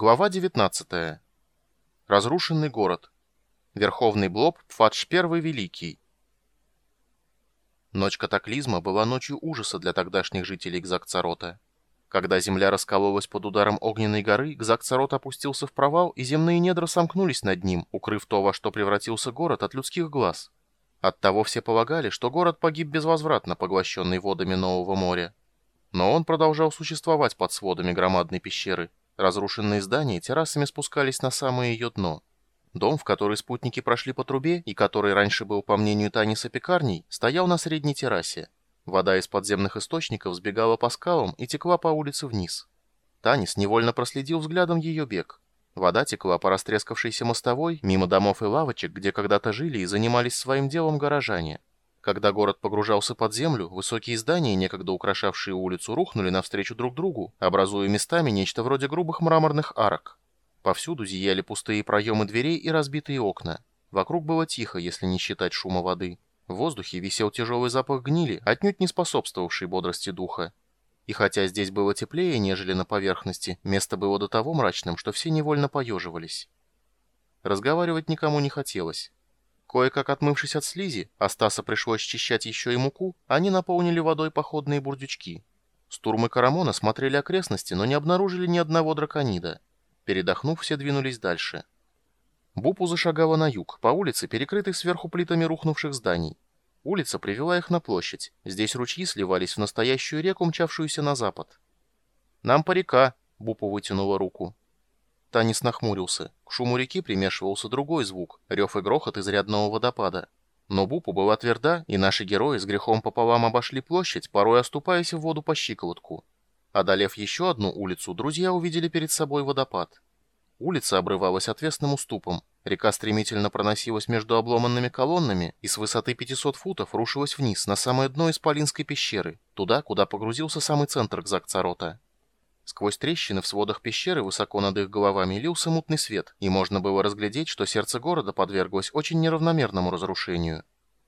Глава 19. Разрушенный город. Верховный Блоб Пфадж I Великий. Ночь катаклизма была ночью ужаса для тогдашних жителей Гзакцарота. Когда земля раскололась под ударом огненной горы, Гзакцарот опустился в провал, и земные недра сомкнулись над ним, укрыв то, во что превратился город от людских глаз. Оттого все полагали, что город погиб безвозвратно, поглощенный водами Нового моря. Но он продолжал существовать под сводами громадной пещеры, Разрушенные здания террасами спускались на самое ее дно. Дом, в который спутники прошли по трубе, и который раньше был, по мнению Таниса, пекарней, стоял на средней террасе. Вода из подземных источников сбегала по скалам и текла по улице вниз. Танис невольно проследил взглядом ее бег. Вода текла по растрескавшейся мостовой, мимо домов и лавочек, где когда-то жили и занимались своим делом горожане. Когда город погружался под землю, высокие здания, некогда украшавшие улицу, рухнули навстречу друг другу, образуя местами нечто вроде грубых мраморных арок. Повсюду зияли пустые проемы дверей и разбитые окна. Вокруг было тихо, если не считать шума воды. В воздухе висел тяжелый запах гнили, отнюдь не способствовавший бодрости духа. И хотя здесь было теплее, нежели на поверхности, место было до того мрачным, что все невольно поеживались. Разговаривать никому не хотелось. Кое-как отмывшись от слизи, а Стаса пришлось счищать еще и муку, они наполнили водой походные бурдючки. Стурм Карамона смотрели окрестности, но не обнаружили ни одного драконида. Передохнув, все двинулись дальше. Бупу зашагала на юг, по улице, перекрытой сверху плитами рухнувших зданий. Улица привела их на площадь. Здесь ручьи сливались в настоящую реку, мчавшуюся на запад. «Нам по река», — Бупу вытянула руку. Танис нахмурился. К шуму реки примешивался другой звук, рев и грохот изрядного водопада. Но Бупу была тверда, и наши герои с грехом пополам обошли площадь, порой оступаясь в воду по щиколотку. Одолев еще одну улицу, друзья увидели перед собой водопад. Улица обрывалась отвесным уступом. Река стремительно проносилась между обломанными колоннами и с высоты 500 футов рушилась вниз, на самое дно Исполинской пещеры, туда, куда погрузился самый центр Кзакцарота. Сквозь трещины в сводах пещеры высоко над их головами лился мутный свет, и можно было разглядеть, что сердце города подверглось очень неравномерному разрушению.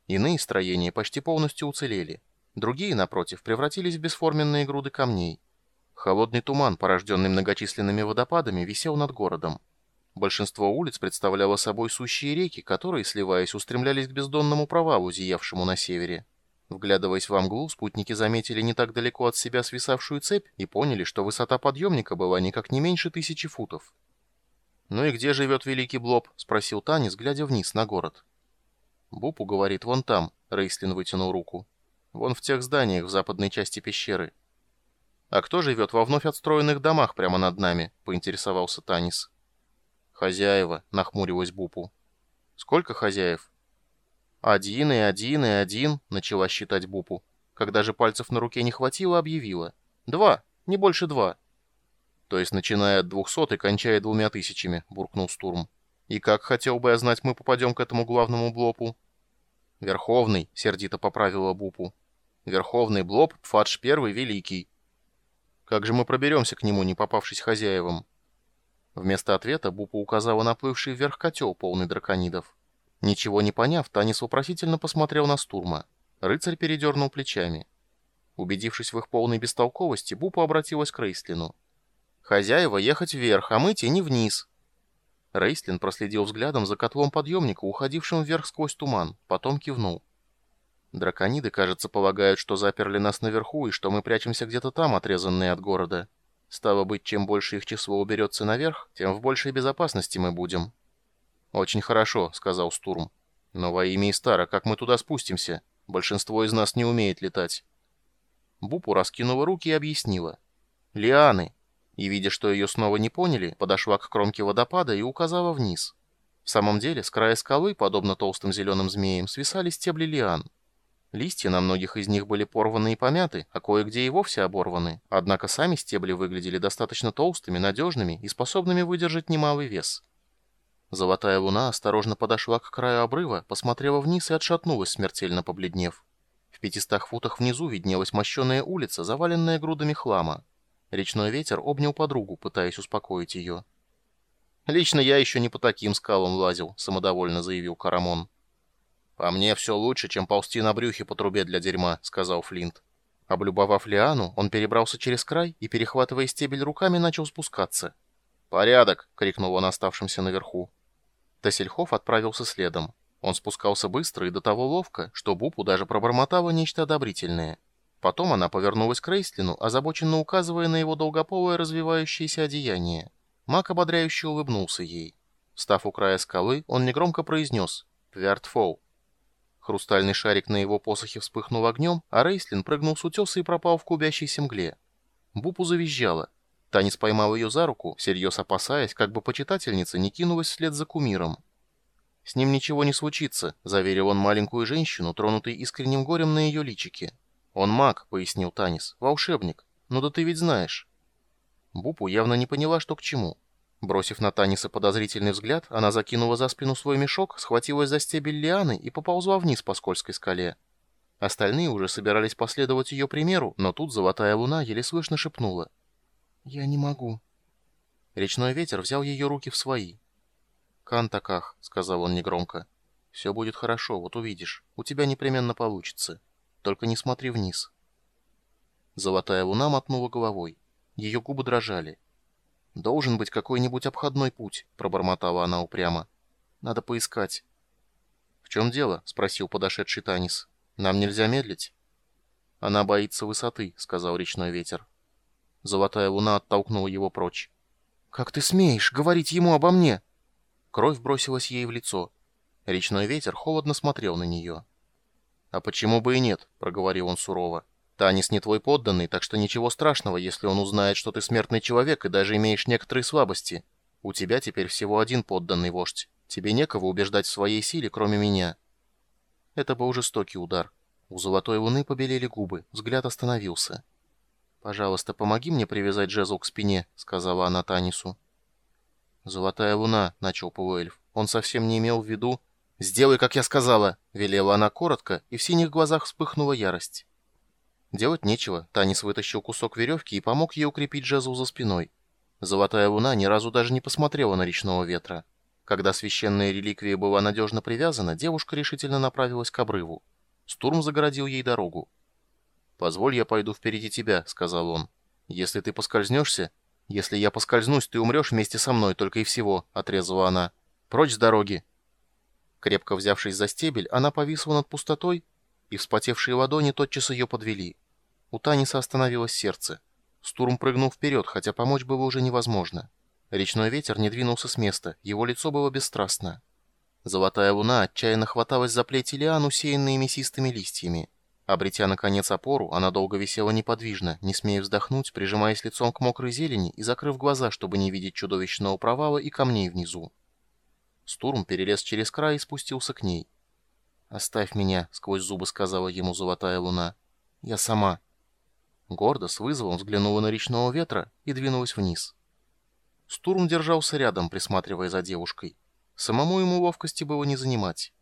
Иные строения почти полностью уцелели. Другие, напротив, превратились в бесформенные груды камней. Холодный туман, порожденный многочисленными водопадами, висел над городом. Большинство улиц представляло собой сущие реки, которые, сливаясь, устремлялись к бездонному провалу, зиявшему на севере. Вглядываясь во мглу, спутники заметили не так далеко от себя свисавшую цепь и поняли, что высота подъемника была никак не меньше тысячи футов. «Ну и где живет Великий Блоб?» — спросил Танис, глядя вниз на город. «Бупу говорит, вон там», — Рейслин вытянул руку. «Вон в тех зданиях в западной части пещеры». «А кто живет во вновь отстроенных домах прямо над нами?» — поинтересовался Танис. «Хозяева», — нахмурилась Бупу. «Сколько хозяев?» «Один и один и один», — начала считать Бупу. Когда же пальцев на руке не хватило, объявила. «Два, не больше два». «То есть, начиная от двухсот и кончая двумя тысячами», — буркнул Стурм. «И как, хотел бы я знать, мы попадем к этому главному блопу?» «Верховный», — сердито поправила Бупу. «Верховный блоп, Пфадж Первый Великий». «Как же мы проберемся к нему, не попавшись хозяевам?» Вместо ответа Бупу указала на плывший вверх котел, полный драконидов. Ничего не поняв, Танис вопросительно посмотрел на Стурма. Рыцарь передернул плечами. Убедившись в их полной бестолковости, Бупа обратилась к Рейслину. «Хозяева ехать вверх, а мы тени вниз». Рейслин проследил взглядом за котлом подъемника, уходившим вверх сквозь туман, потом кивнул. «Дракониды, кажется, полагают, что заперли нас наверху и что мы прячемся где-то там, отрезанные от города. Стало быть, чем больше их число уберется наверх, тем в большей безопасности мы будем». «Очень хорошо», — сказал Стурм. «Но во имя Истара, как мы туда спустимся? Большинство из нас не умеет летать». Бупу раскинула руки и объяснила. «Лианы!» И, видя, что ее снова не поняли, подошла к кромке водопада и указала вниз. В самом деле, с края скалы, подобно толстым зеленым змеям, свисали стебли лиан. Листья на многих из них были порваны и помяты, а кое-где и вовсе оборваны, однако сами стебли выглядели достаточно толстыми, надежными и способными выдержать немалый вес. Золотая луна осторожно подошла к краю обрыва, посмотрела вниз и отшатнулась, смертельно побледнев. В пятистах футах внизу виднелась мощеная улица, заваленная грудами хлама. Речной ветер обнял подругу, пытаясь успокоить ее. «Лично я еще не по таким скалам лазил», — самодовольно заявил Карамон. «По мне все лучше, чем ползти на брюхе по трубе для дерьма», — сказал Флинт. Облюбовав Лиану, он перебрался через край и, перехватывая стебель руками, начал спускаться. «Порядок!» — крикнул он оставшимся наверху. Тассельхоф отправился следом. Он спускался быстро и до того ловко, что Бупу даже пробормотала нечто одобрительное. Потом она повернулась к Рейслину, озабоченно указывая на его долгополое развивающееся одеяние. Мак ободряюще улыбнулся ей. Став у края скалы, он негромко произнес «Пвертфоу». Хрустальный шарик на его посохе вспыхнул огнем, а Рейслин прыгнул с утеса и пропал в клубящейся мгле. Бупу завизжала. Танис поймал ее за руку, всерьез опасаясь, как бы почитательница не кинулась вслед за кумиром. «С ним ничего не случится», — заверил он маленькую женщину, тронутой искренним горем на ее личике. «Он маг», — пояснил Танис, — «волшебник. Ну да ты ведь знаешь». Бупу явно не поняла, что к чему. Бросив на Таниса подозрительный взгляд, она закинула за спину свой мешок, схватилась за стебель лианы и поползла вниз по скользкой скале. Остальные уже собирались последовать ее примеру, но тут золотая луна еле слышно шепнула. «Я не могу». Речной ветер взял ее руки в свои. «Кантаках», — сказал он негромко. «Все будет хорошо, вот увидишь. У тебя непременно получится. Только не смотри вниз». Золотая луна мотнула головой. Ее губы дрожали. «Должен быть какой-нибудь обходной путь», — пробормотала она упрямо. «Надо поискать». «В чем дело?» — спросил подошедший Танис. «Нам нельзя медлить». «Она боится высоты», — сказал речной ветер. Золотая луна оттолкнула его прочь. «Как ты смеешь говорить ему обо мне?» Кровь бросилась ей в лицо. Речной ветер холодно смотрел на нее. «А почему бы и нет?» — проговорил он сурово. «Танис не твой подданный, так что ничего страшного, если он узнает, что ты смертный человек и даже имеешь некоторые слабости. У тебя теперь всего один подданный вождь. Тебе некого убеждать в своей силе, кроме меня». Это был жестокий удар. У Золотой Луны побелели губы, взгляд остановился. «Пожалуйста, помоги мне привязать жезл к спине», — сказала она Танису. «Золотая луна», — начал полуэльф. «Он совсем не имел в виду...» «Сделай, как я сказала», — велела она коротко, и в синих глазах вспыхнула ярость. Делать нечего, Танис вытащил кусок веревки и помог ей укрепить жезл за спиной. Золотая луна ни разу даже не посмотрела на речного ветра. Когда священная реликвия была надежно привязана, девушка решительно направилась к обрыву. Стурм загородил ей дорогу. «Позволь, я пойду впереди тебя», — сказал он. «Если ты поскользнешься...» «Если я поскользнусь, ты умрешь вместе со мной, только и всего», — отрезала она. «Прочь с дороги!» Крепко взявшись за стебель, она повисла над пустотой, и вспотевшие ладони тотчас ее подвели. У Таниса остановилось сердце. Стурм прыгнул вперед, хотя помочь было уже невозможно. Речной ветер не двинулся с места, его лицо было бесстрастно. Золотая луна отчаянно хваталась за плети лиан, усеянные мясистыми листьями. Обретя, наконец, опору, она долго висела неподвижно, не смея вздохнуть, прижимаясь лицом к мокрой зелени и закрыв глаза, чтобы не видеть чудовищного провала и камней внизу. Стурм перелез через край и спустился к ней. «Оставь меня», — сквозь зубы сказала ему золотая луна. «Я сама». Гордо, с вызовом взглянула на речного ветра и двинулась вниз. Стурм держался рядом, присматривая за девушкой. Самому ему ловкости было не занимать.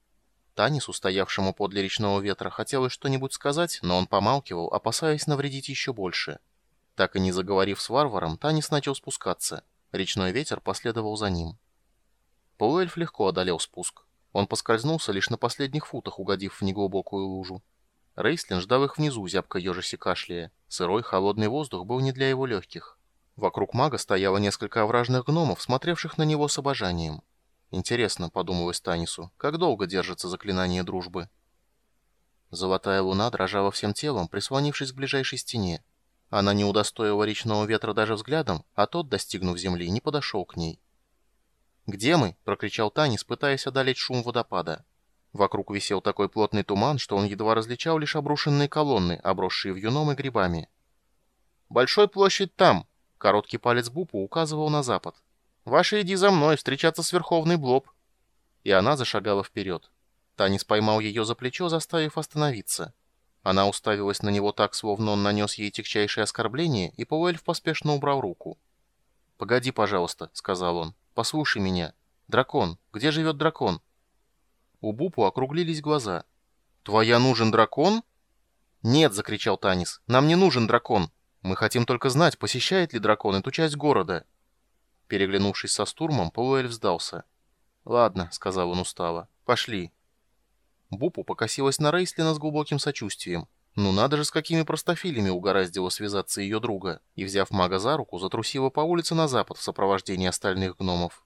Танису, стоявшему подле речного ветра, хотелось что-нибудь сказать, но он помалкивал, опасаясь навредить еще больше. Так и не заговорив с варваром, Танис начал спускаться. Речной ветер последовал за ним. Полуэльф легко одолел спуск. Он поскользнулся лишь на последних футах, угодив в неглубокую лужу. Рейслин ждал их внизу, зябко ежеси кашляя. Сырой, холодный воздух был не для его легких. Вокруг мага стояло несколько овражных гномов, смотревших на него с обожанием. Интересно, подумалось Танису, как долго держится заклинание дружбы? Золотая луна дрожала всем телом, прислонившись к ближайшей стене. Она не удостоила речного ветра даже взглядом, а тот, достигнув земли, не подошел к ней. «Где мы?» — прокричал Танис, пытаясь одолеть шум водопада. Вокруг висел такой плотный туман, что он едва различал лишь обрушенные колонны, обросшие вьюном и грибами. «Большой площадь там!» — короткий палец Бупу указывал на запад. «Ваша иди за мной, встречаться с Верховный Блоб». И она зашагала вперед. Танис поймал ее за плечо, заставив остановиться. Она уставилась на него так, словно он нанес ей тягчайшее оскорбление, и Пауэльф поспешно убрал руку. «Погоди, пожалуйста», — сказал он. «Послушай меня. Дракон. Где живет дракон?» У Бупу округлились глаза. «Твоя нужен дракон?» «Нет», — закричал Танис, — «нам не нужен дракон. Мы хотим только знать, посещает ли дракон эту часть города». Переглянувшись со Стурмом, Полуэльф сдался. «Ладно», — сказал он устало, — «пошли». Бупу покосилась на Рейслина с глубоким сочувствием, Ну надо же, с какими простофилями угораздило связаться ее друга, и, взяв мага за руку, затрусила по улице на запад в сопровождении остальных гномов.